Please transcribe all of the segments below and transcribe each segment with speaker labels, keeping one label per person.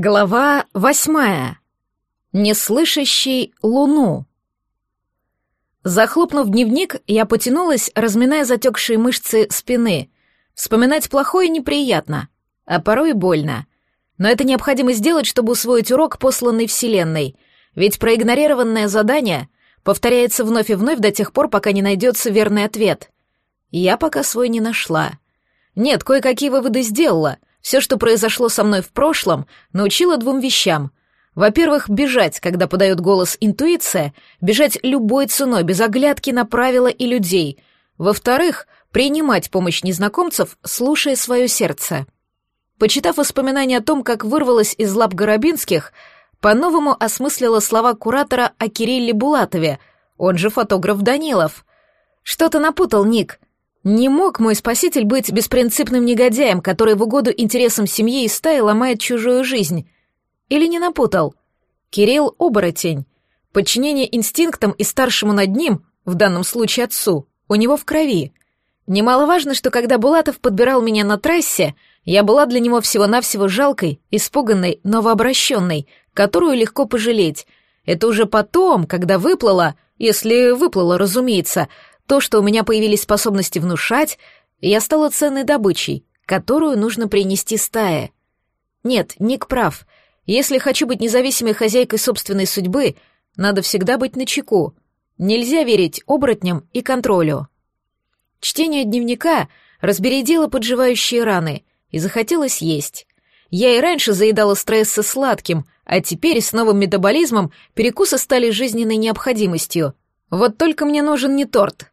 Speaker 1: Глава восьмая. Неслышащий луну. Захлопнув дневник, я потянулась, разминая затекшие мышцы спины. Вспоминать плохое неприятно, а порой больно. Но это необходимо сделать, чтобы усвоить урок, посланный Вселенной. Ведь проигнорированное задание повторяется вновь и вновь до тех пор, пока не найдется верный ответ. Я пока свой не нашла. Нет, кое-какие выводы сделала — все, что произошло со мной в прошлом, научило двум вещам. Во-первых, бежать, когда подает голос интуиция, бежать любой ценой, без оглядки на правила и людей. Во-вторых, принимать помощь незнакомцев, слушая свое сердце. Почитав воспоминания о том, как вырвалась из лап Горобинских, по-новому осмыслила слова куратора о Кирилле Булатове, он же фотограф Данилов. «Что-то напутал, Ник», не мог мой спаситель быть беспринципным негодяем, который в угоду интересам семьи и стаи ломает чужую жизнь. Или не напутал? Кирилл — оборотень. Подчинение инстинктам и старшему над ним, в данном случае отцу, у него в крови. Немаловажно, что когда Булатов подбирал меня на трассе, я была для него всего-навсего жалкой, испуганной, новообращенной, которую легко пожалеть. Это уже потом, когда выплыла, если выплыла, разумеется, то, что у меня появились способности внушать, я стала ценной добычей, которую нужно принести стае. Нет, Ник прав. Если хочу быть независимой хозяйкой собственной судьбы, надо всегда быть начеку. Нельзя верить оборотням и контролю. Чтение дневника разбередило подживающие раны, и захотелось есть. Я и раньше заедала стрессы сладким, а теперь с новым метаболизмом перекусы стали жизненной необходимостью. Вот только мне нужен не торт,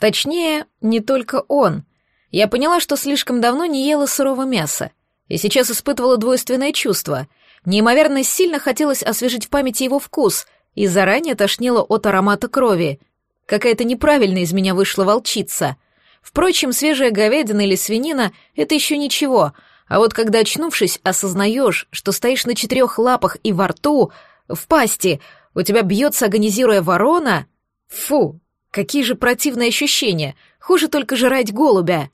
Speaker 1: Точнее, не только он. Я поняла, что слишком давно не ела сырого мяса, и сейчас испытывала двойственное чувство. Неимоверно сильно хотелось освежить в памяти его вкус, и заранее тошнило от аромата крови. Какая-то неправильная из меня вышла волчица. Впрочем, свежая говядина или свинина — это еще ничего, а вот когда, очнувшись, осознаешь, что стоишь на четырех лапах и во рту, в пасти, у тебя бьется, агонизируя ворона... Фу, Какие же противные ощущения, хуже только жрать голубя.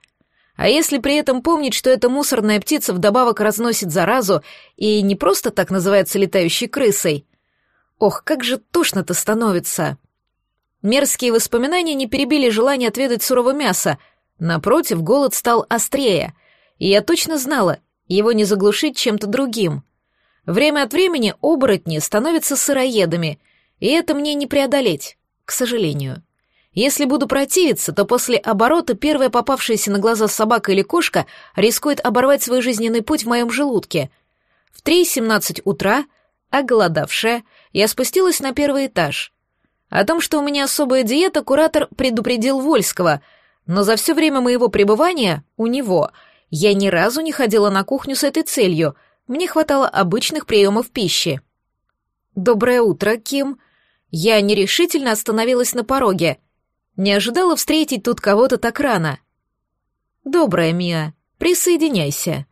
Speaker 1: А если при этом помнить, что эта мусорная птица вдобавок разносит заразу и не просто так называется летающей крысой? Ох, как же тошно-то становится. Мерзкие воспоминания не перебили желание отведать сурового мяса. Напротив, голод стал острее. И я точно знала, его не заглушить чем-то другим. Время от времени оборотни становятся сыроедами, и это мне не преодолеть, к сожалению. Если буду противиться, то после оборота первая попавшаяся на глаза собака или кошка рискует оборвать свой жизненный путь в моем желудке. В 3.17 утра, оголодавшая, я спустилась на первый этаж. О том, что у меня особая диета, куратор предупредил Вольского, но за все время моего пребывания у него я ни разу не ходила на кухню с этой целью, мне хватало обычных приемов пищи. «Доброе утро, Ким». Я нерешительно остановилась на пороге — не ожидала встретить тут кого-то так рано. Добрая, Мия, присоединяйся.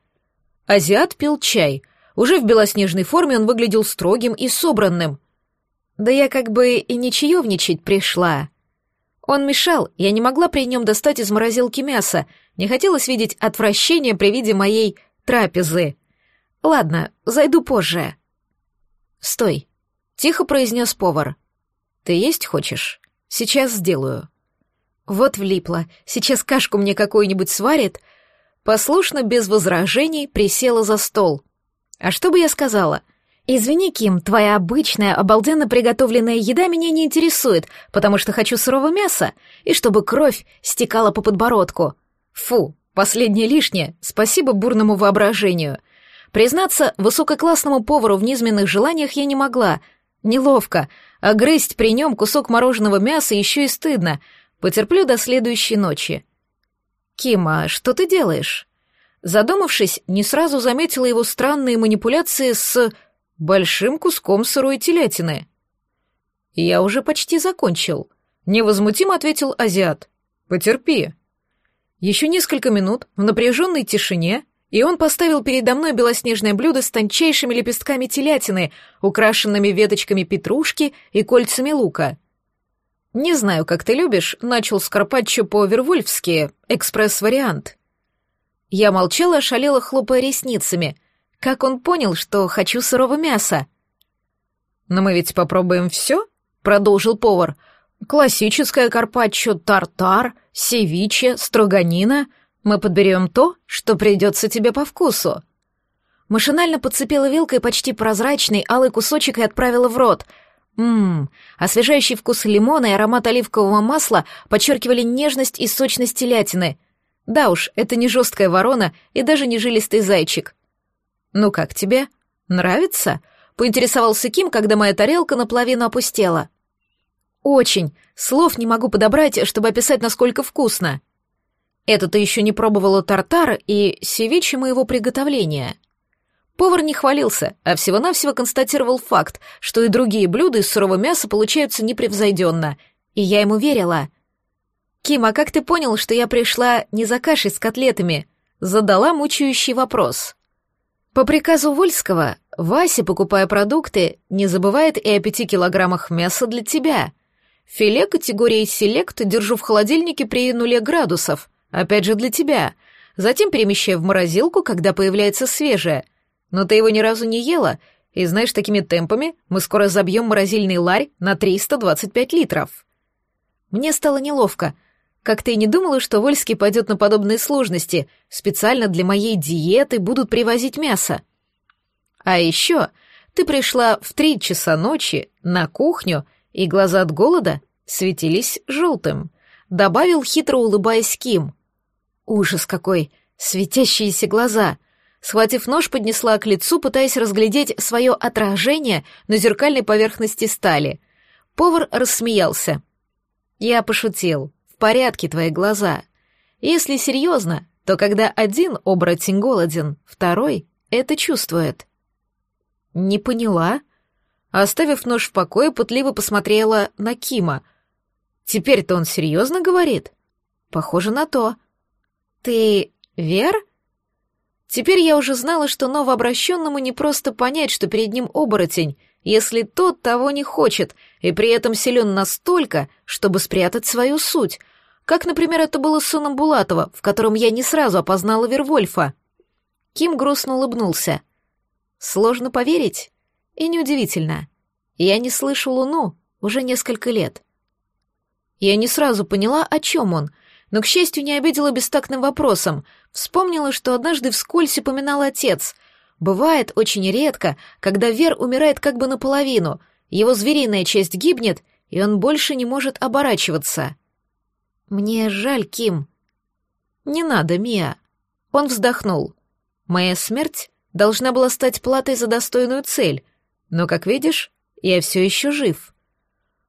Speaker 1: Азиат пил чай. Уже в белоснежной форме он выглядел строгим и собранным. Да я как бы и не чаевничать пришла. Он мешал, я не могла при нем достать из морозилки мясо, не хотелось видеть отвращение при виде моей трапезы. Ладно, зайду позже. Стой, тихо произнес повар. Ты есть хочешь? Сейчас сделаю. Вот влипла. Сейчас кашку мне какую-нибудь сварит. Послушно, без возражений, присела за стол. А что бы я сказала? «Извини, Ким, твоя обычная, обалденно приготовленная еда меня не интересует, потому что хочу сырого мяса, и чтобы кровь стекала по подбородку. Фу, последнее лишнее, спасибо бурному воображению. Признаться, высококлассному повару в низменных желаниях я не могла. Неловко, а грызть при нем кусок мороженого мяса еще и стыдно — Потерплю до следующей ночи. Кима, что ты делаешь? Задумавшись, не сразу заметила его странные манипуляции с большим куском сырой телятины. Я уже почти закончил. Невозмутимо ответил азиат. Потерпи. Еще несколько минут в напряженной тишине, и он поставил передо мной белоснежное блюдо с тончайшими лепестками телятины, украшенными веточками петрушки и кольцами лука. «Не знаю, как ты любишь», — начал Скарпаччо по-вервольфски, экспресс-вариант. Я молчала, ошалела, хлопая ресницами. Как он понял, что хочу сырого мяса? «Но мы ведь попробуем все?» — продолжил повар. «Классическое карпаччо, тартар, севиче, строганина. Мы подберем то, что придется тебе по вкусу». Машинально подцепила вилкой почти прозрачный алый кусочек и отправила в рот. Ммм, освежающий вкус лимона и аромат оливкового масла подчеркивали нежность и сочность телятины. Да уж, это не жесткая ворона и даже не жилистый зайчик. «Ну как тебе? Нравится?» — поинтересовался Ким, когда моя тарелка наполовину опустела. «Очень. Слов не могу подобрать, чтобы описать, насколько вкусно. Это ты еще не пробовала тартар и севиче моего приготовления». Повар не хвалился, а всего-навсего констатировал факт, что и другие блюда из сырого мяса получаются непревзойденно, и я ему верила. «Ким, а как ты понял, что я пришла не за кашей с котлетами?» Задала мучающий вопрос. По приказу Вольского, Вася, покупая продукты, не забывает и о пяти килограммах мяса для тебя. Филе категории «Селект» держу в холодильнике при нуле градусов, опять же для тебя. Затем перемещаю в морозилку, когда появляется свежее — но ты его ни разу не ела, и знаешь, такими темпами мы скоро забьем морозильный ларь на 325 литров. Мне стало неловко. Как-то и не думала, что Вольский пойдет на подобные сложности, специально для моей диеты будут привозить мясо. А еще ты пришла в три часа ночи на кухню, и глаза от голода светились желтым. Добавил, хитро улыбаясь Ким. Ужас какой! Светящиеся глаза! Схватив нож, поднесла к лицу, пытаясь разглядеть свое отражение на зеркальной поверхности стали. Повар рассмеялся. «Я пошутил. В порядке твои глаза. Если серьезно, то когда один оборотень голоден, второй это чувствует». «Не поняла?» Оставив нож в покое, пытливо посмотрела на Кима. «Теперь-то он серьезно говорит?» «Похоже на то». «Ты Вер?» Теперь я уже знала, что новообращенному не просто понять, что перед ним оборотень, если тот того не хочет, и при этом силен настолько, чтобы спрятать свою суть, как, например, это было с сыном Булатова, в котором я не сразу опознала Вервольфа. Ким грустно улыбнулся. Сложно поверить? И неудивительно. Я не слышу Луну уже несколько лет. Я не сразу поняла, о чем он — но, к счастью, не обидела бестактным вопросом. Вспомнила, что однажды вскользь упоминал отец. Бывает очень редко, когда Вер умирает как бы наполовину, его звериная часть гибнет, и он больше не может оборачиваться. «Мне жаль, Ким». «Не надо, Мия». Он вздохнул. «Моя смерть должна была стать платой за достойную цель, но, как видишь, я все еще жив».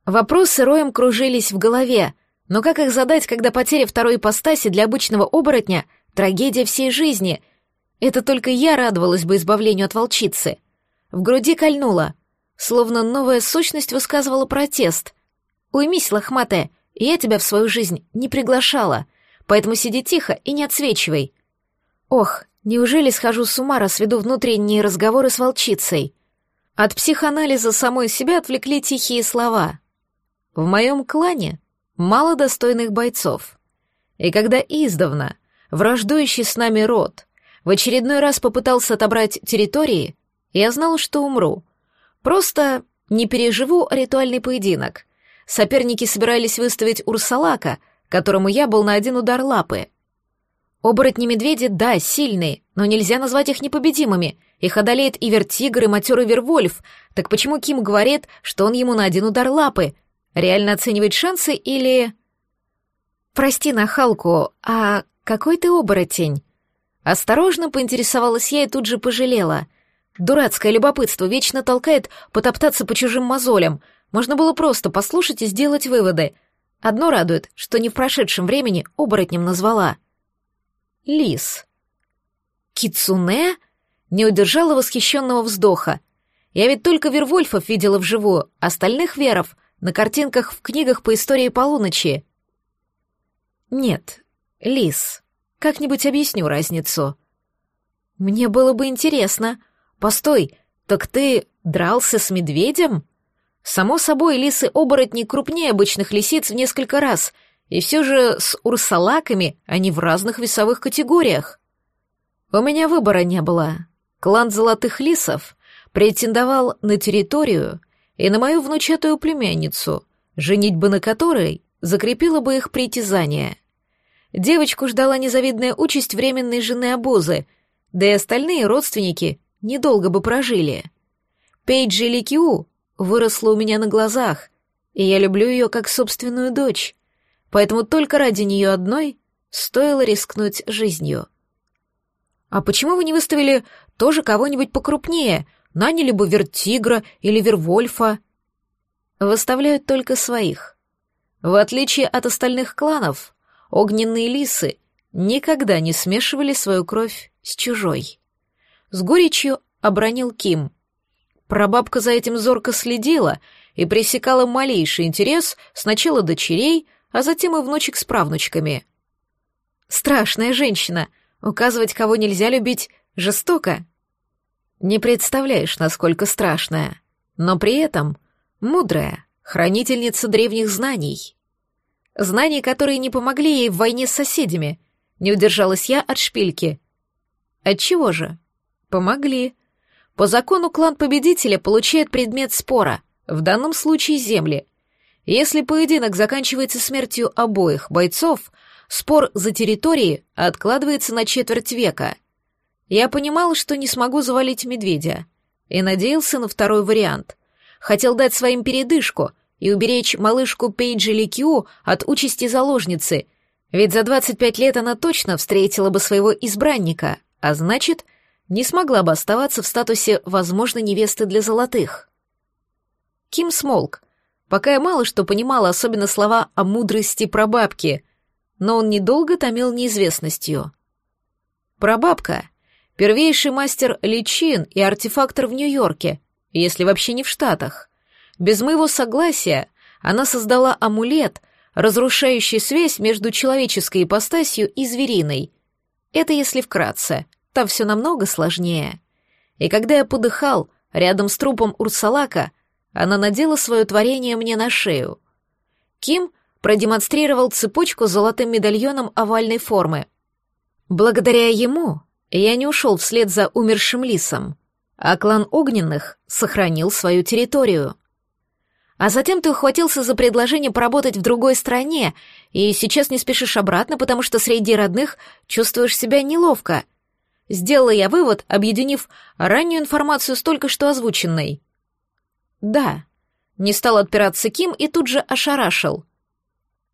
Speaker 1: Вопросы роем кружились в голове — но как их задать, когда потеря второй ипостаси для обычного оборотня — трагедия всей жизни? Это только я радовалась бы избавлению от волчицы. В груди кольнуло, словно новая сущность высказывала протест. «Уймись, лохматая, я тебя в свою жизнь не приглашала, поэтому сиди тихо и не отсвечивай». Ох, неужели схожу с ума, раз веду внутренние разговоры с волчицей? От психоанализа самой себя отвлекли тихие слова. В моем клане мало достойных бойцов. И когда издавна враждующий с нами род в очередной раз попытался отобрать территории, я знал, что умру. Просто не переживу ритуальный поединок. Соперники собирались выставить Урсалака, которому я был на один удар лапы. Оборотни-медведи, да, сильные, но нельзя назвать их непобедимыми. Их одолеет и Вертигр, и матерый Вервольф. Так почему Ким говорит, что он ему на один удар лапы, Реально оценивать шансы или... «Прости, нахалку, а какой ты оборотень?» Осторожно поинтересовалась я и тут же пожалела. Дурацкое любопытство вечно толкает потоптаться по чужим мозолям. Можно было просто послушать и сделать выводы. Одно радует, что не в прошедшем времени оборотнем назвала. Лис. Кицуне? Не удержала восхищенного вздоха. Я ведь только Вервольфов видела вживую, остальных веров на картинках в книгах по истории полуночи. Нет, лис. Как-нибудь объясню разницу. Мне было бы интересно. Постой, так ты дрался с медведем? Само собой, лисы-оборотни крупнее обычных лисиц в несколько раз, и все же с урсалаками они в разных весовых категориях. У меня выбора не было. клан Золотых Лисов претендовал на территорию и на мою внучатую племянницу, женитьба на которой закрепила бы их притязание. Девочку ждала незавидная участь временной жены обозы, да и остальные родственники недолго бы прожили. Пейджи Ликиу выросла у меня на глазах, и я люблю ее как собственную дочь, поэтому только ради нее одной стоило рискнуть жизнью. «А почему вы не выставили тоже кого-нибудь покрупнее? Наняли бы Вертигра или Вервольфа?» «Выставляют только своих. В отличие от остальных кланов, огненные лисы никогда не смешивали свою кровь с чужой». С горечью обронил Ким. Прабабка за этим зорко следила и пресекала малейший интерес сначала дочерей, а затем и внучек с правнучками. Страшная женщина. Указывать, кого нельзя любить, жестоко. Не представляешь, насколько страшная, но при этом мудрая, хранительница древних знаний. Знаний, которые не помогли ей в войне с соседями. Не удержалась я от шпильки. Отчего же? Помогли. По закону клан победителя получает предмет спора, в данном случае земли. Если поединок заканчивается смертью обоих бойцов, спор за территории откладывается на четверть века. Я понимал, что не смогу завалить медведя, и надеялся на второй вариант. Хотел дать своим передышку и уберечь малышку Пейджи Ликью от участи заложницы, ведь за 25 лет она точно встретила бы своего избранника, а значит, не смогла бы оставаться в статусе возможной невесты для золотых. Ким смолк, пока я мало что понимала, особенно слова о мудрости прабабки, но он недолго томил неизвестностью. Прабабка — первейший мастер личин и артефактор в Нью-Йорке, если вообще не в Штатах. Без моего согласия она создала амулет, разрушающий связь между человеческой ипостасью и звериной. Это если вкратце — там все намного сложнее. И когда я подыхал рядом с трупом Урсалака, она надела свое творение мне на шею. Ким продемонстрировал цепочку с золотым медальоном овальной формы. Благодаря ему я не ушел вслед за умершим лисом, а клан огненных сохранил свою территорию. А затем ты ухватился за предложение поработать в другой стране, и сейчас не спешишь обратно, потому что среди родных чувствуешь себя неловко — Сделала я вывод, объединив раннюю информацию с только что озвученной. Да, не стал отпираться Ким и тут же ошарашил.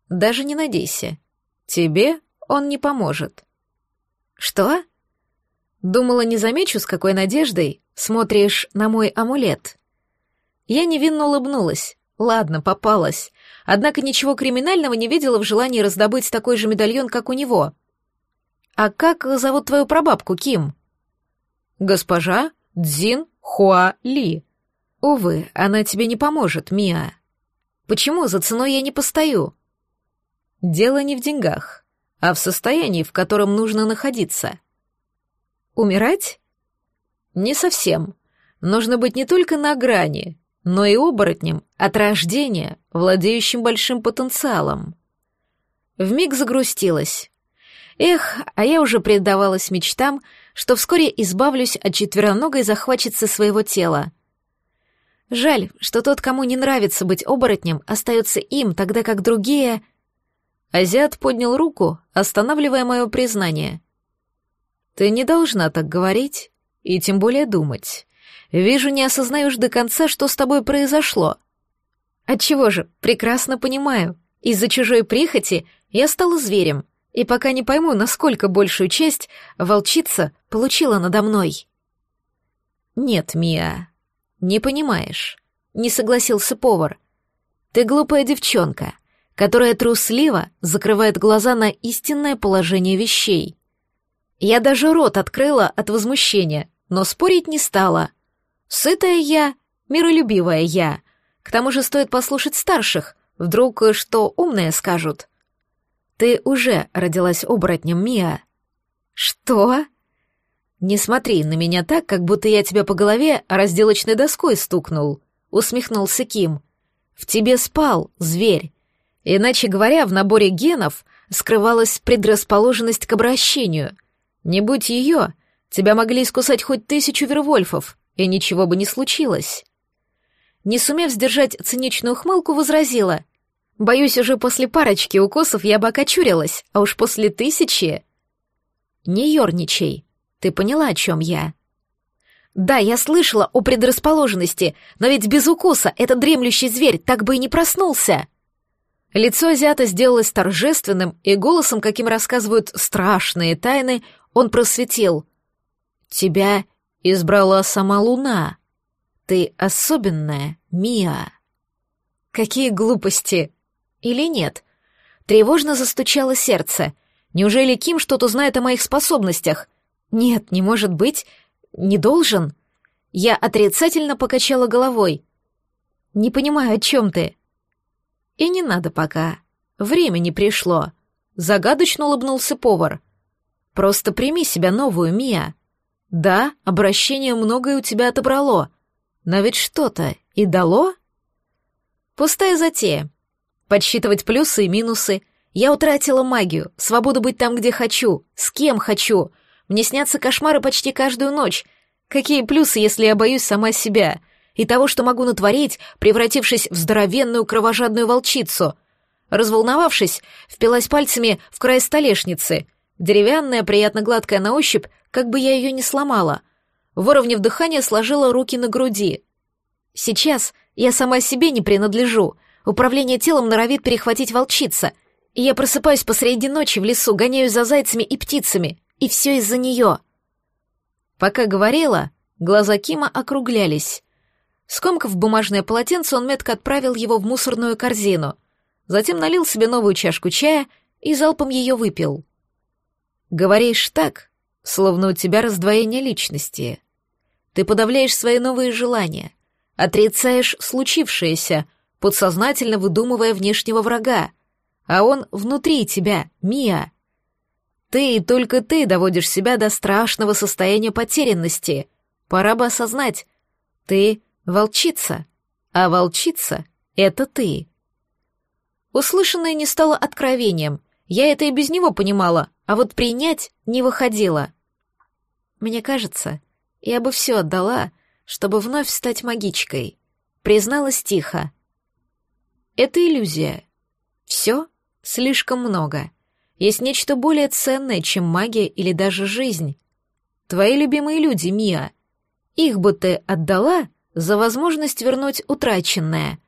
Speaker 1: Даже не надейся. Тебе он не поможет. Что? Думала, не замечу, с какой надеждой смотришь на мой амулет. Я невинно улыбнулась. Ладно, попалась. Однако ничего криминального не видела в желании раздобыть такой же медальон, как у него. «А как зовут твою прабабку, Ким?» «Госпожа Дзин Хуа Ли. Увы, она тебе не поможет, Миа. Почему за ценой я не постою?» «Дело не в деньгах, а в состоянии, в котором нужно находиться». «Умирать?» «Не совсем. Нужно быть не только на грани, но и оборотнем от рождения, владеющим большим потенциалом». Вмиг загрустилась. Эх, а я уже предавалась мечтам, что вскоре избавлюсь от четвероногой захватчицы своего тела. Жаль, что тот, кому не нравится быть оборотнем, остается им, тогда как другие... Азиат поднял руку, останавливая мое признание. «Ты не должна так говорить, и тем более думать. Вижу, не осознаешь до конца, что с тобой произошло». «Отчего же, прекрасно понимаю. Из-за чужой прихоти я стала зверем, и пока не пойму, насколько большую честь волчица получила надо мной. «Нет, Мия, не понимаешь», — не согласился повар. «Ты глупая девчонка, которая трусливо закрывает глаза на истинное положение вещей». Я даже рот открыла от возмущения, но спорить не стала. Сытая я, миролюбивая я. К тому же стоит послушать старших, вдруг что умное скажут. Ты уже родилась оборотнем, Мия. Что? Не смотри на меня так, как будто я тебя по голове разделочной доской стукнул, усмехнулся Ким. В тебе спал зверь. Иначе говоря, в наборе генов скрывалась предрасположенность к обращению. Не будь ее, Тебя могли искусать хоть тысячу вервольфов, и ничего бы не случилось. Не сумев сдержать циничную ухмылку, возразила. Боюсь, уже после парочки укусов я бы окочурилась, а уж после тысячи... Не ерничай. Ты поняла, о чем я? Да, я слышала о предрасположенности, но ведь без укуса этот дремлющий зверь так бы и не проснулся. Лицо азиата сделалось торжественным, и голосом, каким рассказывают страшные тайны, он просветил. «Тебя избрала сама луна. Ты особенная, Мия». «Какие глупости!» «Или нет?» Тревожно застучало сердце. «Неужели Ким что-то знает о моих способностях?» «Нет, не может быть. Не должен». Я отрицательно покачала головой. «Не понимаю, о чем ты?» И не надо пока. Время не пришло. Загадочно улыбнулся повар. Просто прими себя новую, Мия. Да, обращение многое у тебя отобрало. Но ведь что-то и дало? Пустая затея. Подсчитывать плюсы и минусы. Я утратила магию, свободу быть там, где хочу, с кем хочу. Мне снятся кошмары почти каждую ночь. Какие плюсы, если я боюсь сама себя? — и того, что могу натворить, превратившись в здоровенную кровожадную волчицу. Разволновавшись, впилась пальцами в край столешницы. Деревянная, приятно гладкая на ощупь, как бы я ее не сломала. Выровняв дыхание, сложила руки на груди. Сейчас я сама себе не принадлежу. Управление телом норовит перехватить волчица. И я просыпаюсь посреди ночи в лесу, гоняюсь за зайцами и птицами. И все из-за нее. Пока говорила, глаза Кима округлялись. Скомкав бумажное полотенце, он метко отправил его в мусорную корзину. Затем налил себе новую чашку чая и залпом ее выпил. «Говоришь так, словно у тебя раздвоение личности. Ты подавляешь свои новые желания, отрицаешь случившееся, подсознательно выдумывая внешнего врага, а он внутри тебя, Мия. Ты и только ты доводишь себя до страшного состояния потерянности. Пора бы осознать, ты Волчица. А волчица — это ты. Услышанное не стало откровением. Я это и без него понимала, а вот принять не выходило. Мне кажется, я бы все отдала, чтобы вновь стать магичкой. Призналась тихо. Это иллюзия. Все слишком много. Есть нечто более ценное, чем магия или даже жизнь. Твои любимые люди, Мия. Их бы ты отдала — за возможность вернуть утраченное,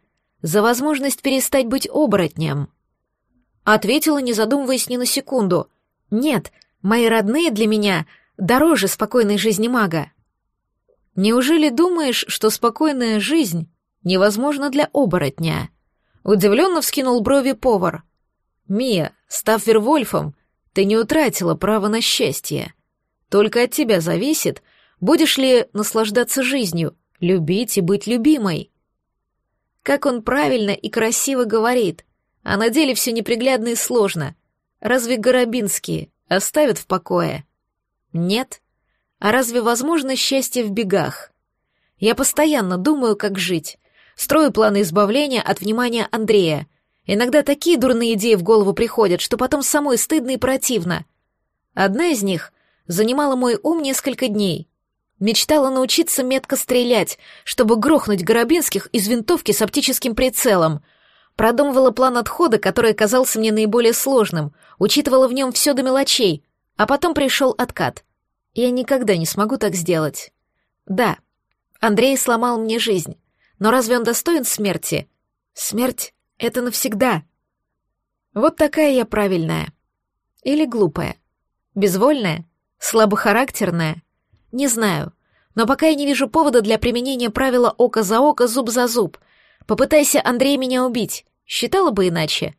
Speaker 1: за возможность перестать быть оборотнем. Ответила, не задумываясь ни на секунду. Нет, мои родные для меня дороже спокойной жизни мага. Неужели думаешь, что спокойная жизнь невозможна для оборотня? Удивленно вскинул брови повар. Мия, став Вервольфом, ты не утратила право на счастье. Только от тебя зависит, будешь ли наслаждаться жизнью, любить и быть любимой. Как он правильно и красиво говорит, а на деле все неприглядно и сложно. Разве Горобинские оставят в покое? Нет. А разве возможно счастье в бегах? Я постоянно думаю, как жить. Строю планы избавления от внимания Андрея. Иногда такие дурные идеи в голову приходят, что потом самой стыдно и противно. Одна из них занимала мой ум несколько дней. Мечтала научиться метко стрелять, чтобы грохнуть Горобинских из винтовки с оптическим прицелом. Продумывала план отхода, который оказался мне наиболее сложным, учитывала в нем все до мелочей, а потом пришел откат. Я никогда не смогу так сделать. Да, Андрей сломал мне жизнь, но разве он достоин смерти? Смерть — это навсегда. Вот такая я правильная. Или глупая. Безвольная, слабохарактерная — не знаю. Но пока я не вижу повода для применения правила око за око, зуб за зуб. Попытайся, Андрей, меня убить. Считала бы иначе?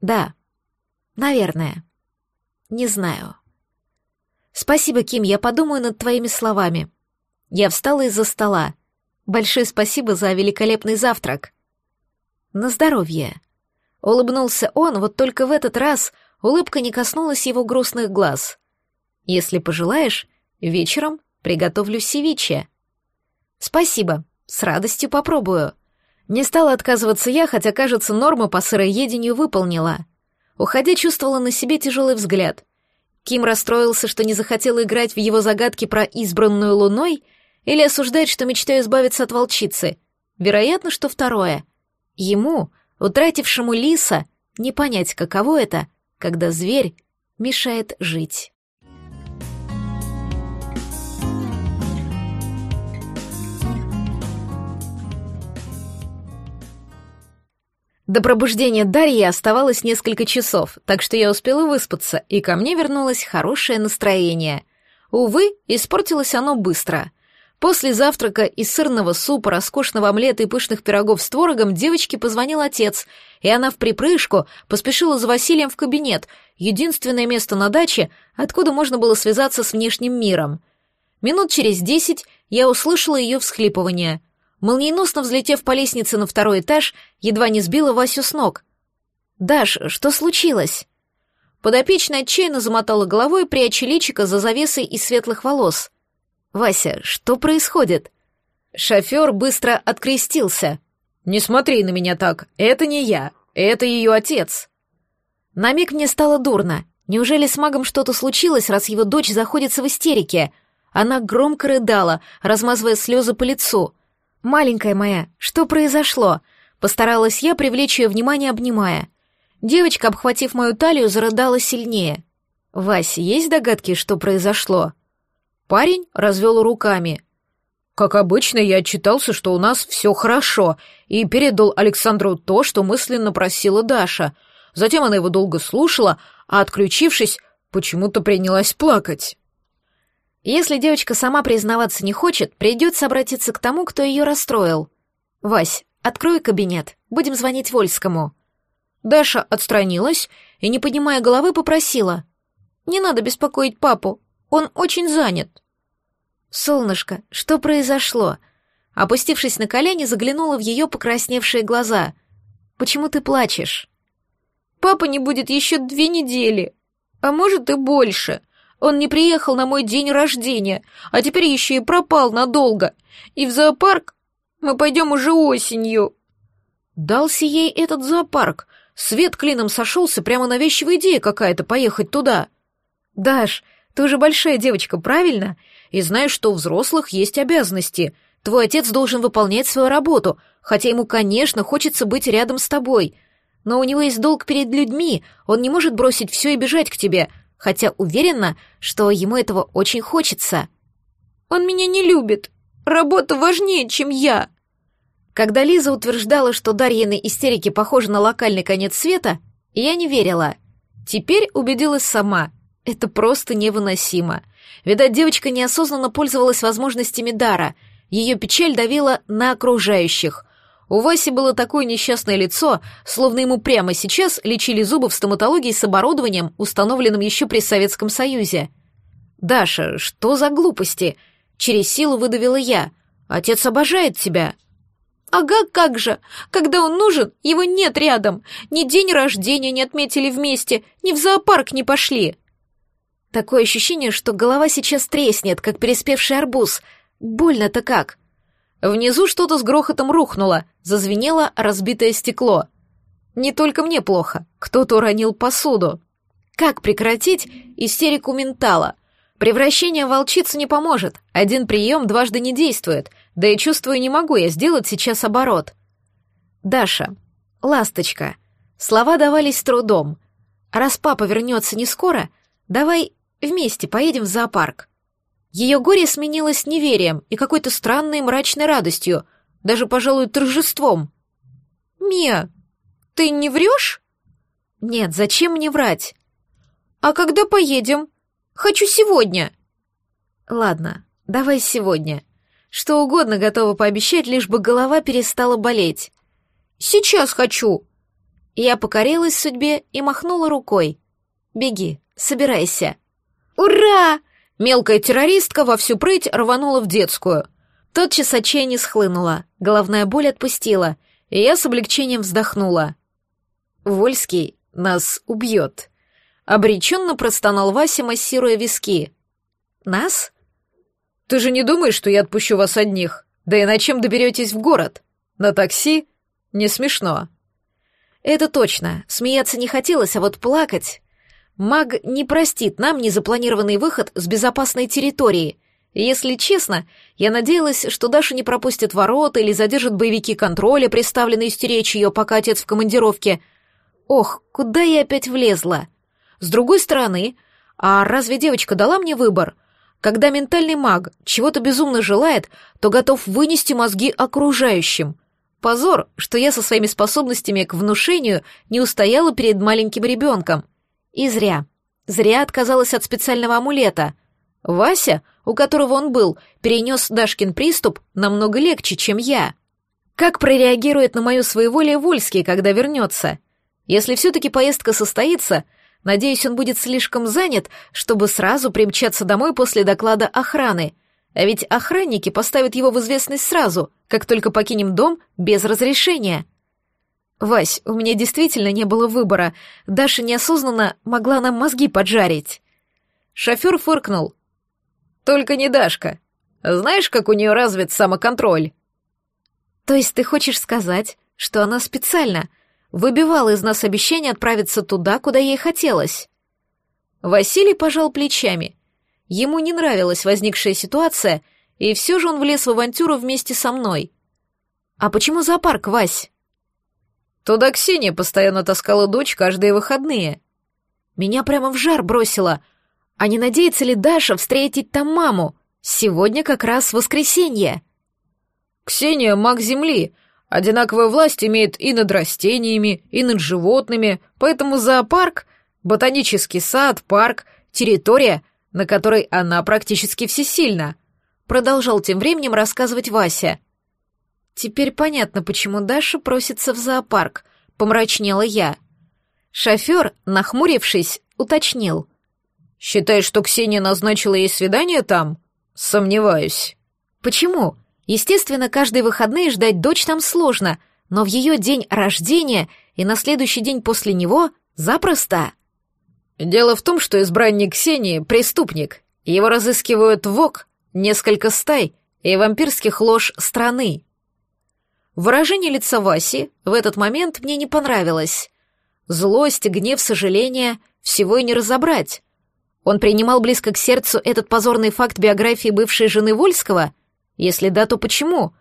Speaker 1: Да. Наверное. Не знаю. Спасибо, Ким, я подумаю над твоими словами. Я встала из-за стола. Большое спасибо за великолепный завтрак. На здоровье. Улыбнулся он, вот только в этот раз улыбка не коснулась его грустных глаз. Если пожелаешь, Вечером приготовлю севиче. Спасибо, с радостью попробую. Не стала отказываться я, хотя, кажется, норму по сыроедению выполнила. Уходя, чувствовала на себе тяжелый взгляд. Ким расстроился, что не захотел играть в его загадки про избранную луной, или осуждает, что мечтаю избавиться от волчицы. Вероятно, что второе. Ему, утратившему лиса, не понять, каково это, когда зверь мешает жить. До пробуждения Дарьи оставалось несколько часов, так что я успела выспаться, и ко мне вернулось хорошее настроение. Увы, испортилось оно быстро. После завтрака из сырного супа, роскошного омлета и пышных пирогов с творогом девочке позвонил отец, и она в припрыжку поспешила за Василием в кабинет, единственное место на даче, откуда можно было связаться с внешним миром. Минут через десять я услышала ее всхлипывание — молниеносно взлетев по лестнице на второй этаж, едва не сбила Васю с ног. «Даш, что случилось?» Подопечная отчаянно замотала головой, пряча личико за завесой из светлых волос. «Вася, что происходит?» Шофер быстро открестился. «Не смотри на меня так, это не я, это ее отец». На миг мне стало дурно. Неужели с магом что-то случилось, раз его дочь заходится в истерике? Она громко рыдала, размазывая слезы по лицу. «Маленькая моя, что произошло?» Постаралась я привлечь ее внимание, обнимая. Девочка, обхватив мою талию, зарыдала сильнее. «Вась, есть догадки, что произошло?» Парень развел руками. «Как обычно, я отчитался, что у нас все хорошо, и передал Александру то, что мысленно просила Даша. Затем она его долго слушала, а, отключившись, почему-то принялась плакать». Если девочка сама признаваться не хочет, придется обратиться к тому, кто ее расстроил. «Вась, открой кабинет, будем звонить Вольскому». Даша отстранилась и, не поднимая головы, попросила. «Не надо беспокоить папу, он очень занят». «Солнышко, что произошло?» Опустившись на колени, заглянула в ее покрасневшие глаза. «Почему ты плачешь?» «Папа не будет еще две недели, а может и больше», он не приехал на мой день рождения, а теперь еще и пропал надолго. И в зоопарк мы пойдем уже осенью». Дался ей этот зоопарк. Свет клином сошелся, прямо навязчивая идея какая-то поехать туда. «Даш, ты уже большая девочка, правильно? И знаешь, что у взрослых есть обязанности. Твой отец должен выполнять свою работу, хотя ему, конечно, хочется быть рядом с тобой. Но у него есть долг перед людьми, он не может бросить все и бежать к тебе, хотя уверена, что ему этого очень хочется. «Он меня не любит. Работа важнее, чем я». Когда Лиза утверждала, что Дарьины истерики похожи на локальный конец света, я не верила. Теперь убедилась сама. Это просто невыносимо. Видать, девочка неосознанно пользовалась возможностями дара. Ее печаль давила на окружающих. У Васи было такое несчастное лицо, словно ему прямо сейчас лечили зубы в стоматологии с оборудованием, установленным еще при Советском Союзе. «Даша, что за глупости?» Через силу выдавила я. «Отец обожает тебя». «Ага, как же! Когда он нужен, его нет рядом. Ни день рождения не отметили вместе, ни в зоопарк не пошли». Такое ощущение, что голова сейчас треснет, как переспевший арбуз. Больно-то как. Внизу что-то с грохотом рухнуло, зазвенело разбитое стекло. Не только мне плохо, кто-то уронил посуду. Как прекратить истерику ментала? Превращение в волчицу не поможет, один прием дважды не действует, да и чувствую, не могу я сделать сейчас оборот. Даша, ласточка, слова давались с трудом. Раз папа вернется не скоро, давай вместе поедем в зоопарк. Ее горе сменилось неверием и какой-то странной мрачной радостью, даже, пожалуй, торжеством. «Мия, ты не врешь?» «Нет, зачем мне врать?» «А когда поедем? Хочу сегодня». «Ладно, давай сегодня. Что угодно готова пообещать, лишь бы голова перестала болеть». «Сейчас хочу». Я покорилась судьбе и махнула рукой. «Беги, собирайся». «Ура!» Мелкая террористка во всю прыть рванула в детскую. Тотчас отчаяние схлынула, головная боль отпустила, и я с облегчением вздохнула. «Вольский нас убьет», — обреченно простонал Вася, массируя виски. «Нас?» «Ты же не думаешь, что я отпущу вас одних? Да и на чем доберетесь в город? На такси? Не смешно». «Это точно. Смеяться не хотелось, а вот плакать...» Маг не простит нам незапланированный выход с безопасной территории. если честно, я надеялась, что Даша не пропустит ворота или задержит боевики контроля, приставленные стеречь ее, пока отец в командировке. Ох, куда я опять влезла? С другой стороны, а разве девочка дала мне выбор? Когда ментальный маг чего-то безумно желает, то готов вынести мозги окружающим. Позор, что я со своими способностями к внушению не устояла перед маленьким ребенком. И зря. Зря отказалась от специального амулета. Вася, у которого он был, перенес Дашкин приступ намного легче, чем я. Как прореагирует на мою своеволие Вольский, когда вернется? Если все-таки поездка состоится, Надеюсь, он будет слишком занят, чтобы сразу примчаться домой после доклада охраны. А ведь охранники поставят его в известность сразу, как только покинем дом без разрешения. Вась, у меня действительно не было выбора. Даша неосознанно могла нам мозги поджарить. Шофер фыркнул. Только не Дашка. Знаешь, как у нее развит самоконтроль? То есть ты хочешь сказать, что она специально выбивал из нас обещание отправиться туда, куда ей хотелось. Василий пожал плечами. Ему не нравилась возникшая ситуация, и все же он влез в авантюру вместе со мной. «А почему зоопарк, Вась?» «Туда Ксения постоянно таскала дочь каждые выходные». Меня прямо в жар бросило. А не надеется ли Даша встретить там маму? Сегодня как раз воскресенье. «Ксения — маг Земли, Одинаковую власть имеет и над растениями, и над животными, поэтому зоопарк, ботанический сад, парк, территория, на которой она практически всесильна. Продолжал тем временем рассказывать Вася. Теперь понятно, почему Даша просится в зоопарк, помрачнела я. Шофер, нахмурившись, уточнил. «Считаешь, что Ксения назначила ей свидание там?» «Сомневаюсь». «Почему?» Естественно, каждые выходные ждать дочь там сложно, но в ее день рождения и на следующий день после него запросто. Дело в том, что избранник Ксении — преступник. Его разыскивают ВОК, несколько стай и вампирских лож страны. Выражение лица Васи в этот момент мне не понравилось. Злость, гнев, сожаление — всего и не разобрать. Он принимал близко к сердцу этот позорный факт биографии бывшей жены Вольского — если да, то почему?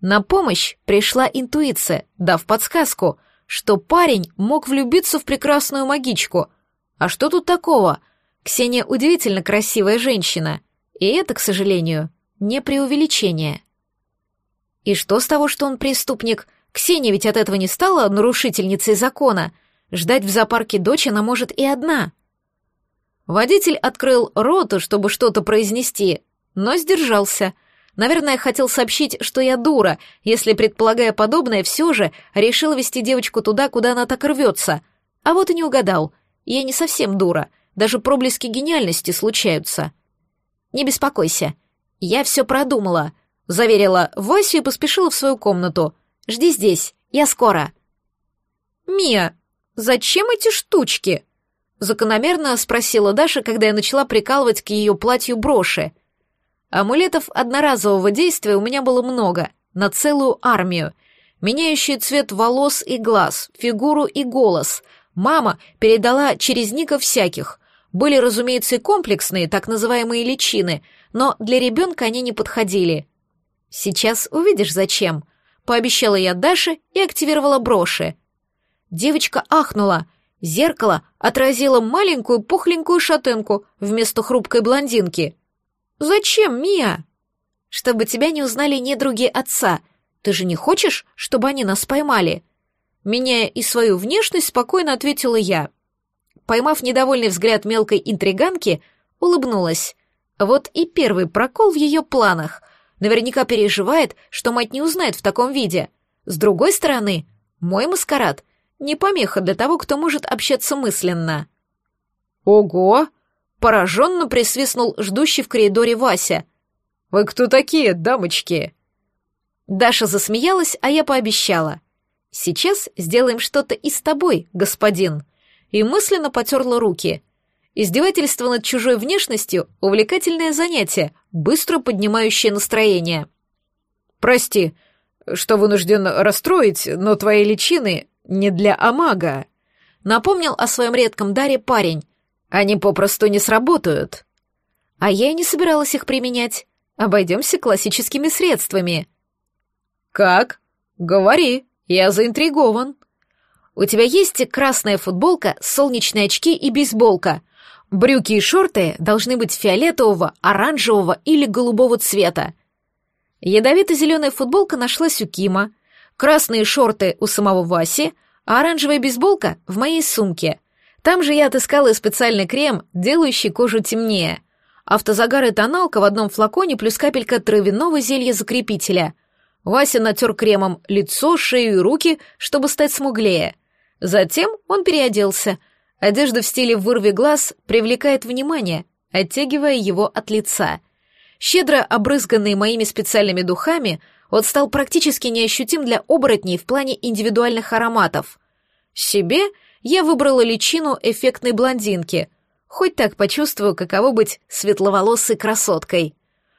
Speaker 1: На помощь пришла интуиция, дав подсказку, что парень мог влюбиться в прекрасную магичку. А что тут такого? Ксения удивительно красивая женщина. И это, к сожалению, не преувеличение. И что с того, что он преступник? Ксения ведь от этого не стала нарушительницей закона. Ждать в зоопарке дочь она может и одна. Водитель открыл рот, чтобы что-то произнести, но сдержался — Наверное, хотел сообщить, что я дура, если, предполагая подобное, все же решил вести девочку туда, куда она так рвется. А вот и не угадал. Я не совсем дура. Даже проблески гениальности случаются. Не беспокойся. Я все продумала. Заверила Васю и поспешила в свою комнату. Жди здесь, я скоро. Мия, зачем эти штучки? Закономерно спросила Даша, когда я начала прикалывать к ее платью броши — Амулетов одноразового действия у меня было много, на целую армию, меняющие цвет волос и глаз, фигуру и голос. Мама передала через Ника всяких. Были, разумеется, и комплексные, так называемые личины, но для ребенка они не подходили. «Сейчас увидишь, зачем», — пообещала я Даше и активировала броши. Девочка ахнула. Зеркало отразило маленькую пухленькую шатенку вместо хрупкой блондинки — «Зачем, Мия?» «Чтобы тебя не узнали недруги отца. Ты же не хочешь, чтобы они нас поймали?» Меняя и свою внешность, спокойно ответила я. Поймав недовольный взгляд мелкой интриганки, улыбнулась. Вот и первый прокол в ее планах. Наверняка переживает, что мать не узнает в таком виде. С другой стороны, мой маскарад — не помеха для того, кто может общаться мысленно. «Ого!» Пораженно присвистнул ждущий в коридоре Вася. «Вы кто такие, дамочки?» Даша засмеялась, а я пообещала. «Сейчас сделаем что-то и с тобой, господин». И мысленно потерла руки. Издевательство над чужой внешностью — увлекательное занятие, быстро поднимающее настроение. «Прости, что вынужден расстроить, но твои личины не для Амага», — напомнил о своем редком даре парень, Они попросту не сработают. А я и не собиралась их применять. Обойдемся классическими средствами. Как? Говори, я заинтригован. У тебя есть красная футболка, солнечные очки и бейсболка. Брюки и шорты должны быть фиолетового, оранжевого или голубого цвета. Ядовито-зеленая футболка нашлась у Кима, красные шорты у самого Васи, а оранжевая бейсболка в моей сумке. Там же я отыскала специальный крем, делающий кожу темнее. Автозагар и тоналка в одном флаконе плюс капелька травяного зелья-закрепителя. Вася натер кремом лицо, шею и руки, чтобы стать смуглее. Затем он переоделся. Одежда в стиле «вырви глаз» привлекает внимание, оттягивая его от лица. Щедро обрызганный моими специальными духами, он стал практически неощутим для оборотней в плане индивидуальных ароматов. Себе я выбрала личину эффектной блондинки, хоть так почувствую, каково быть светловолосой красоткой.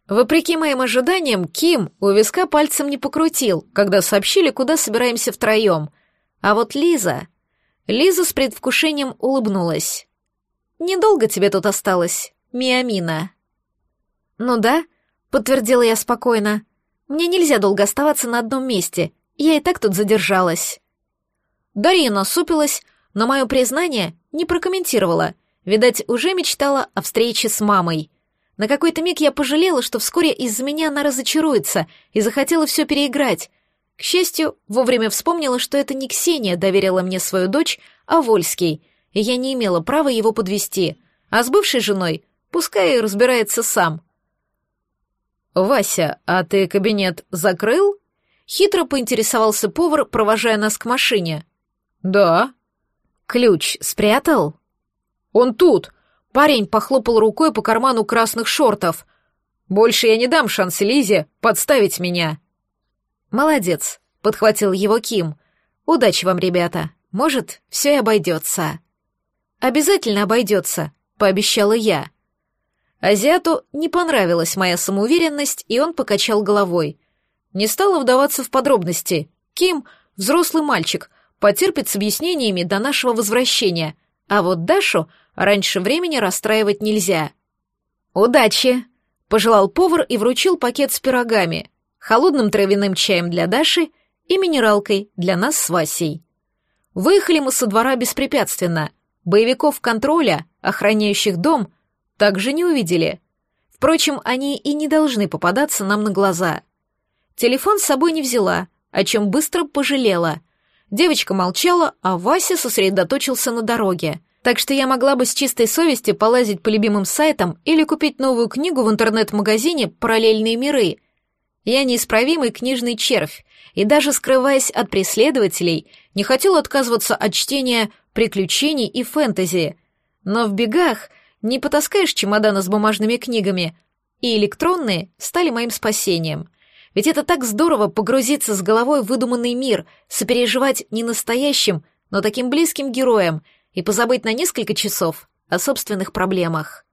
Speaker 1: Вопреки моим ожиданиям, Ким у виска пальцем не покрутил, когда сообщили, куда собираемся втроем. А вот Лиза... Лиза с предвкушением улыбнулась. «Недолго тебе тут осталось, Миамина». «Ну да», — подтвердила я спокойно. «Мне нельзя долго оставаться на одном месте, я и так тут задержалась». Дарья насупилась, но мое признание не прокомментировала. Видать, уже мечтала о встрече с мамой. На какой-то миг я пожалела, что вскоре из-за меня она разочаруется и захотела все переиграть. К счастью, вовремя вспомнила, что это не Ксения доверила мне свою дочь, а Вольский, и я не имела права его подвести. А с бывшей женой пускай разбирается сам. «Вася, а ты кабинет закрыл?» Хитро поинтересовался повар, провожая нас к машине. «Да». «Ключ спрятал?» «Он тут!» Парень похлопал рукой по карману красных шортов. «Больше я не дам шанс Лизе подставить меня». «Молодец», — подхватил его Ким. «Удачи вам, ребята. Может, все и обойдется». «Обязательно обойдется», — пообещала я. Азиату не понравилась моя самоуверенность, и он покачал головой. Не стала вдаваться в подробности. Ким — взрослый мальчик, потерпит с объяснениями до нашего возвращения, а вот Дашу раньше времени расстраивать нельзя. «Удачи!» — пожелал повар и вручил пакет с пирогами, холодным травяным чаем для Даши и минералкой для нас с Васей. Выехали мы со двора беспрепятственно. Боевиков контроля, охраняющих дом, также не увидели. Впрочем, они и не должны попадаться нам на глаза. Телефон с собой не взяла, о чем быстро пожалела. Девочка молчала, а Вася сосредоточился на дороге. Так что я могла бы с чистой совестью полазить по любимым сайтам или купить новую книгу в интернет-магазине «Параллельные миры». Я неисправимый книжный червь, и даже скрываясь от преследователей, не хотел отказываться от чтения приключений и фэнтези. Но в бегах не потаскаешь чемодана с бумажными книгами, и электронные стали моим спасением. Ведь это так здорово погрузиться с головой в выдуманный мир, сопереживать не настоящим, но таким близким героям и позабыть на несколько часов о собственных проблемах.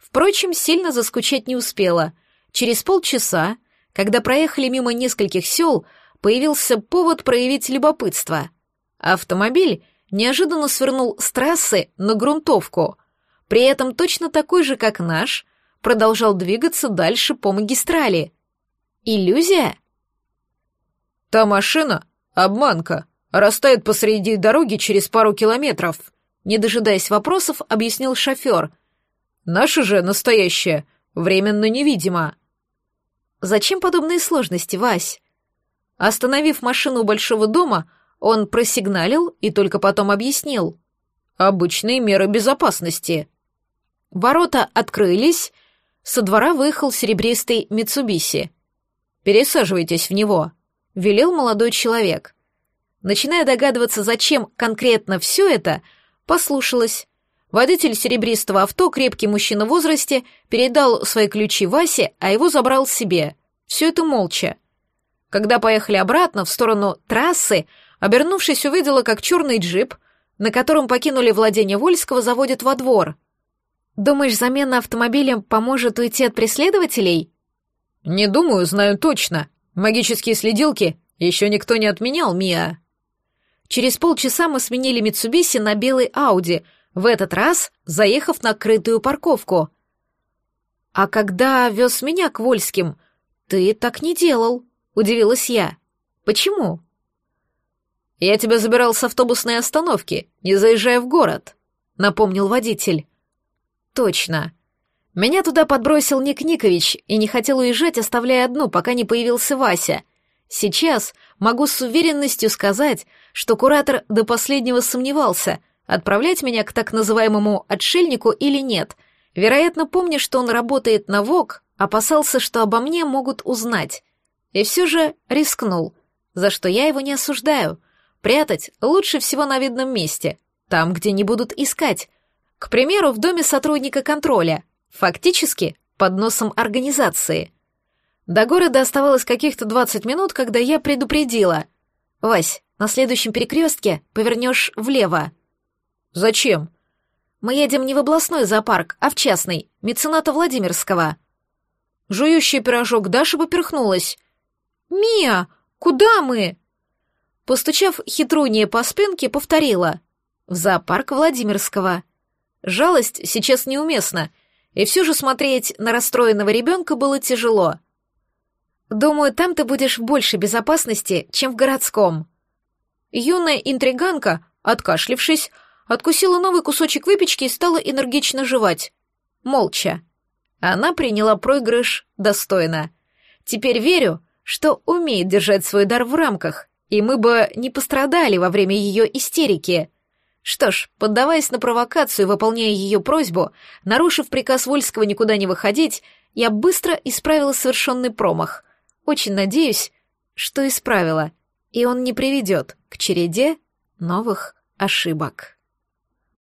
Speaker 1: Впрочем, сильно заскучать не успела. Через полчаса, когда проехали мимо нескольких сел, появился повод проявить любопытство. Автомобиль неожиданно свернул с трассы на грунтовку — при этом точно такой же, как наш, продолжал двигаться дальше по магистрали. Иллюзия? Та машина — обманка, растает посреди дороги через пару километров. Не дожидаясь вопросов, объяснил шофер. Наша же настоящая, временно невидима. Зачем подобные сложности, Вась? Остановив машину у большого дома, он просигналил и только потом объяснил. Обычные меры безопасности. Ворота открылись, со двора выехал серебристый Митсубиси. «Пересаживайтесь в него», — велел молодой человек. Начиная догадываться, зачем конкретно все это, послушалась. Водитель серебристого авто, крепкий мужчина в возрасте, передал свои ключи Васе, а его забрал себе. Все это молча. Когда поехали обратно, в сторону трассы, обернувшись, увидела, как черный джип, на котором покинули владение Вольского, заводит во двор — Думаешь, замена автомобилем поможет уйти от преследователей? Не думаю, знаю точно. Магические следилки еще никто не отменял, Мия. Через полчаса мы сменили Митсубиси на белый Ауди, в этот раз заехав на крытую парковку. «А когда вез меня к Вольским, ты так не делал», — удивилась я. «Почему?» «Я тебя забирал с автобусной остановки, не заезжая в город», — напомнил водитель. «Точно. Меня туда подбросил Ник Никович и не хотел уезжать, оставляя одну, пока не появился Вася. Сейчас могу с уверенностью сказать, что куратор до последнего сомневался, отправлять меня к так называемому отшельнику или нет. Вероятно, помня, что он работает на ВОК, опасался, что обо мне могут узнать. И все же рискнул, за что я его не осуждаю. Прятать лучше всего на видном месте, там, где не будут искать. К примеру, в доме сотрудника контроля — Фактически, под носом организации. До города оставалось каких-то 20 минут, когда я предупредила. «Вась, на следующем перекрестке повернешь влево». «Зачем?» «Мы едем не в областной зоопарк, а в частный, мецената Владимирского». Жующий пирожок Даша поперхнулась. «Мия, куда мы?» Постучав хитрунее по спинке, повторила. «В зоопарк Владимирского». Жалость сейчас неуместна — и все же смотреть на расстроенного ребенка было тяжело. «Думаю, там ты будешь в большей безопасности, чем в городском». Юная интриганка, откашлившись, откусила новый кусочек выпечки и стала энергично жевать. Молча. Она приняла проигрыш достойно. Теперь верю, что умеет держать свой дар в рамках, и мы бы не пострадали во время ее истерики. Что ж, поддаваясь на провокацию выполняя ее просьбу, нарушив приказ Вольского никуда не выходить, я быстро исправила совершенный промах. Очень надеюсь, что исправила, и он не приведет к череде новых ошибок.